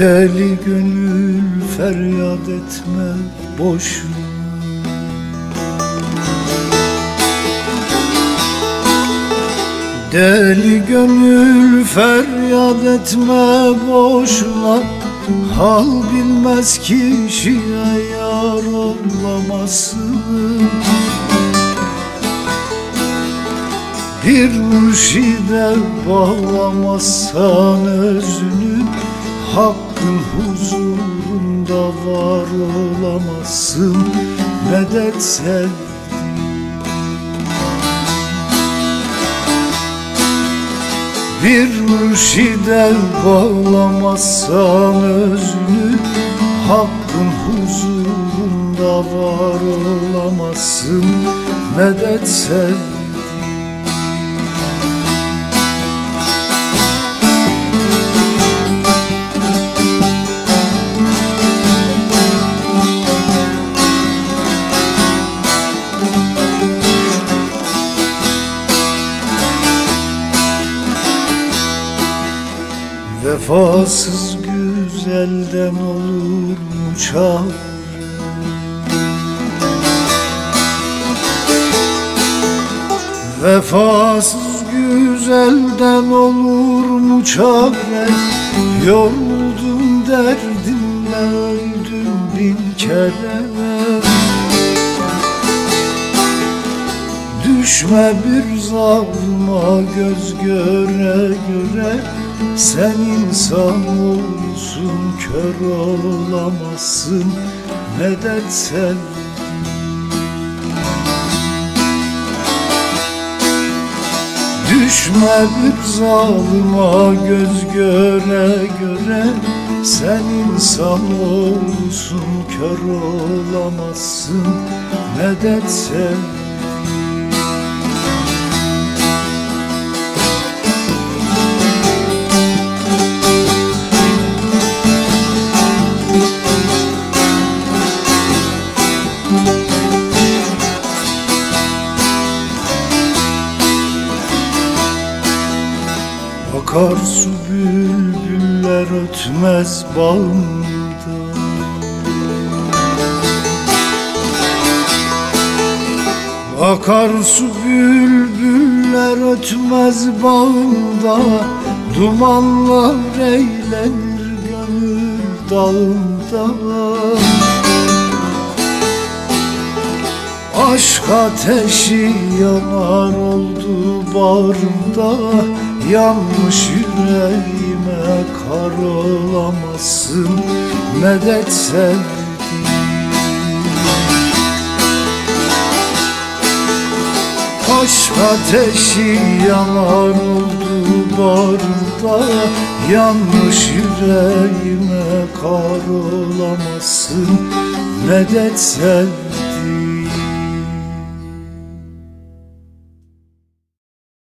Deli gönül feryat etme boş Deli gönül feryat etme boşuna. Hal bilmez kişiye yar olamazsın. Bir mürşide bağlamazsan özünü Hakkın huzurunda var olamazsın Medet sevdim. Bir mürşide bağlamazsan özünü Hakkın huzurunda var olamazsın Medet sevdim Vefasız güzelden olur mu çare Vefasız güzelden olur mu çare Yoruldum derdimle öldüm bin kere Düşme bir zalıma göz göre göre Sen insan olsun kör olamazsın Medet sen Düşme bir zalıma göz göre göre Sen insan olsun kör olamazsın Medet sen Akarsu bülbüller ötmez bağımda. Akarsu bülbüller ötmez bağımda. Dumanlar eğlenir gönül dağında Aşk ateşi yanar oldu bağrımda Yanmış yüreğime kar olamazsın Medet sevdim Aşk ateşi yanar oldu bağrımda Yanmış yüreğime kar olamazsın Medet sevdim